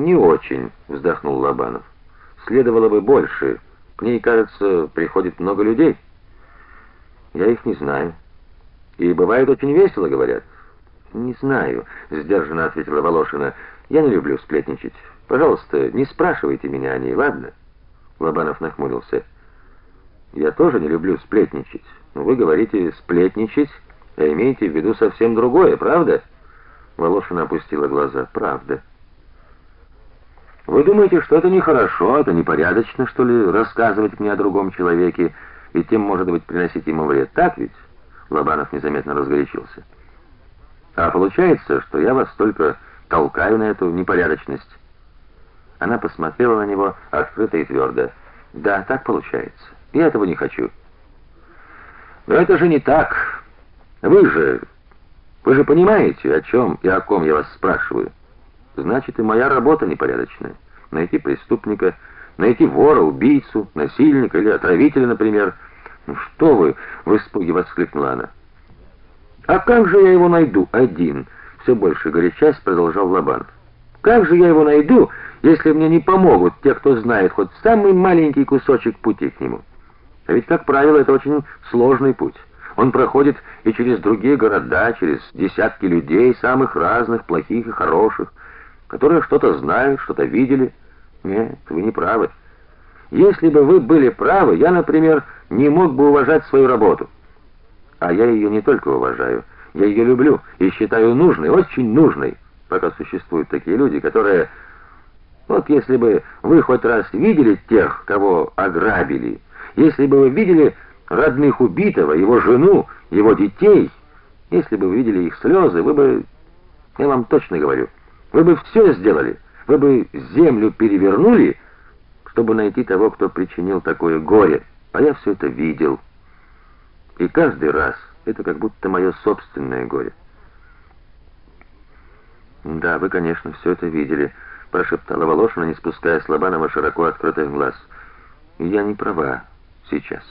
Не очень, вздохнул Лобанов. Следовало бы больше. К ней, кажется, приходит много людей. Я их не знаю. И бывает очень весело, говорят. Не знаю, сдержанно ответила Волошина. Я не люблю сплетничать. Пожалуйста, не спрашивайте меня о ней, ладно? Лобанов нахмурился. Я тоже не люблю сплетничать. Но вы говорите сплетничать, а имеете в виду совсем другое, правда? Волошина опустила глаза. Правда. Вы думаете, что это нехорошо, это непорядочно, что ли, рассказывать мне о другом человеке и тем, может быть, приносить ему вред, так ведь? Лобанов незаметно разгорячился. А получается, что я вас только толкаю на эту непорядочность. Она посмотрела на него открыто и твердо. Да, так получается. Я этого не хочу. Но это же не так. Вы же вы же понимаете, о чем и о ком я вас спрашиваю. Значит, и моя работа непорядочная. Найти преступника, найти вора, убийцу, насильника или отравителя, например. Ну что вы, в испуге воскликнула она. А как же я его найду один? Все больше горячась продолжал Лобанов. Как же я его найду, если мне не помогут те, кто знает хоть самый маленький кусочек пути к нему? А ведь, как правило, это очень сложный путь. Он проходит и через другие города, через десятки людей, самых разных, плохих и хороших, которые что-то знают, что-то видели. Нет, вы не правы. Если бы вы были правы, я, например, не мог бы уважать свою работу. А я ее не только уважаю, я ее люблю и считаю нужной, очень нужной. Пока существуют такие люди, которые Вот если бы вы хоть раз видели тех, кого ограбили, если бы вы видели родных убитого, его жену, его детей, если бы вы видели их слезы, вы бы, я вам точно говорю, вы бы все сделали, вы бы землю перевернули, чтобы найти того, кто причинил такое горе. А я все это видел. И каждый раз это как будто мое собственное горе. Да, вы, конечно, все это видели, прошептала Волошина, не спуская с Лобанова широко открытых глаз. Я не права сейчас.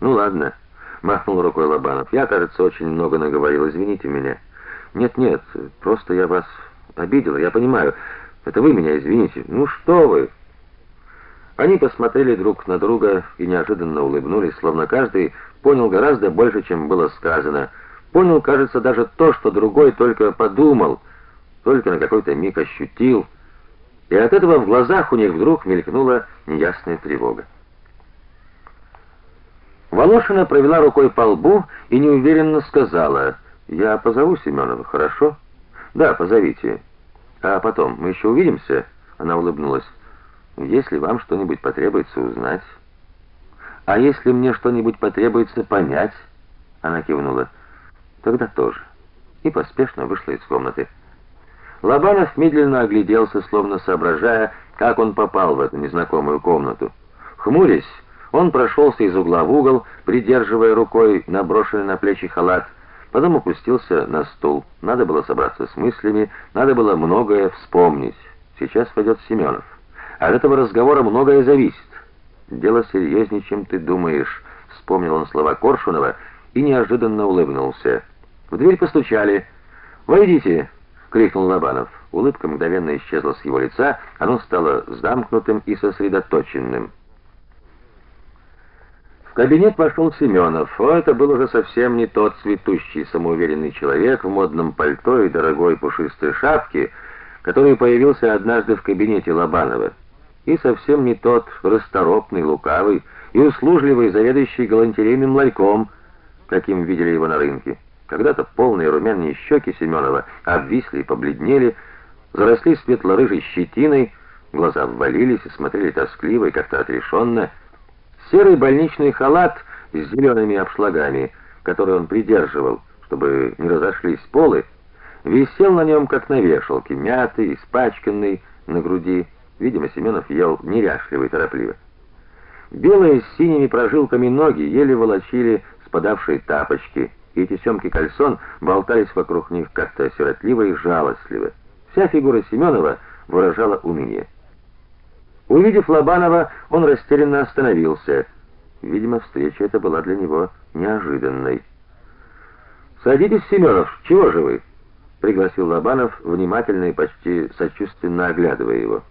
Ну ладно, махнул рукой Лобанов. Я, кажется, очень много наговорил, извините меня. Нет, нет, просто я вас обидел, я понимаю. Это вы меня извините. Ну что вы? Они посмотрели друг на друга и неожиданно улыбнулись, словно каждый понял гораздо больше, чем было сказано. Понял, кажется, даже то, что другой только подумал, только на какой-то миг ощутил. И от этого в глазах у них вдруг мелькнула неясная тревога. Волошина провела рукой по лбу и неуверенно сказала: "Я позову Семенова, хорошо?" "Да, позовите. А потом мы еще увидимся?" Она улыбнулась. "Если вам что-нибудь потребуется узнать, а если мне что-нибудь потребуется понять?" Она кивнула. "Тогда тоже." И поспешно вышла из комнаты. Лобанов медленно огляделся, словно соображая, как он попал в эту незнакомую комнату. Хмурясь, он прошелся из угла в угол, придерживая рукой наброшенный на плечи халат, потом опустился на стул. Надо было собраться с мыслями, надо было многое вспомнить. Сейчас пойдет Семенов. От этого разговора многое зависит. Дело серьезнее, чем ты думаешь, вспомнил он слова Коршунова и неожиданно улыбнулся. В дверь постучали. "Войдите", крикнул Лобанов. Улыбка мгновенно исчезла с его лица, оно стало замкнутым и сосредоточенным кабинет вошел Семенов. Это был уже совсем не тот цветущий, самоуверенный человек в модном пальто и дорогой пушистой шапке, который появился однажды в кабинете Лобанова. И совсем не тот расторопный, лукавый и услужливый заведующий галантерейным ларьком, каким видели его на рынке. Когда-то полные румяные щеки Семенова обвисли и побледнели, заросли светло-рыжей щетиной, глаза ввалились и смотрели тоскливо и как-то отрешенно. Серый больничный халат с зелеными обшлагами, который он придерживал, чтобы не разошлись полы, висел на нем как на вешалке, мятый, испачканный на груди. Видимо, Семенов ел неряшливо и торопливо. Белые с синими прожилками ноги еле волочили спадавшие тапочки, и тесемки кальсон болтались вокруг них как-то сиротливо и жалостливо. Вся фигура Семенова выражала уныние. Увидев Лобанова, он растерянно остановился. Видимо, встреча эта была для него неожиданной. "Садитесь, Семенов, чего же вы?" пригласил Лобанов, внимательно и почти сочувственно оглядывая его.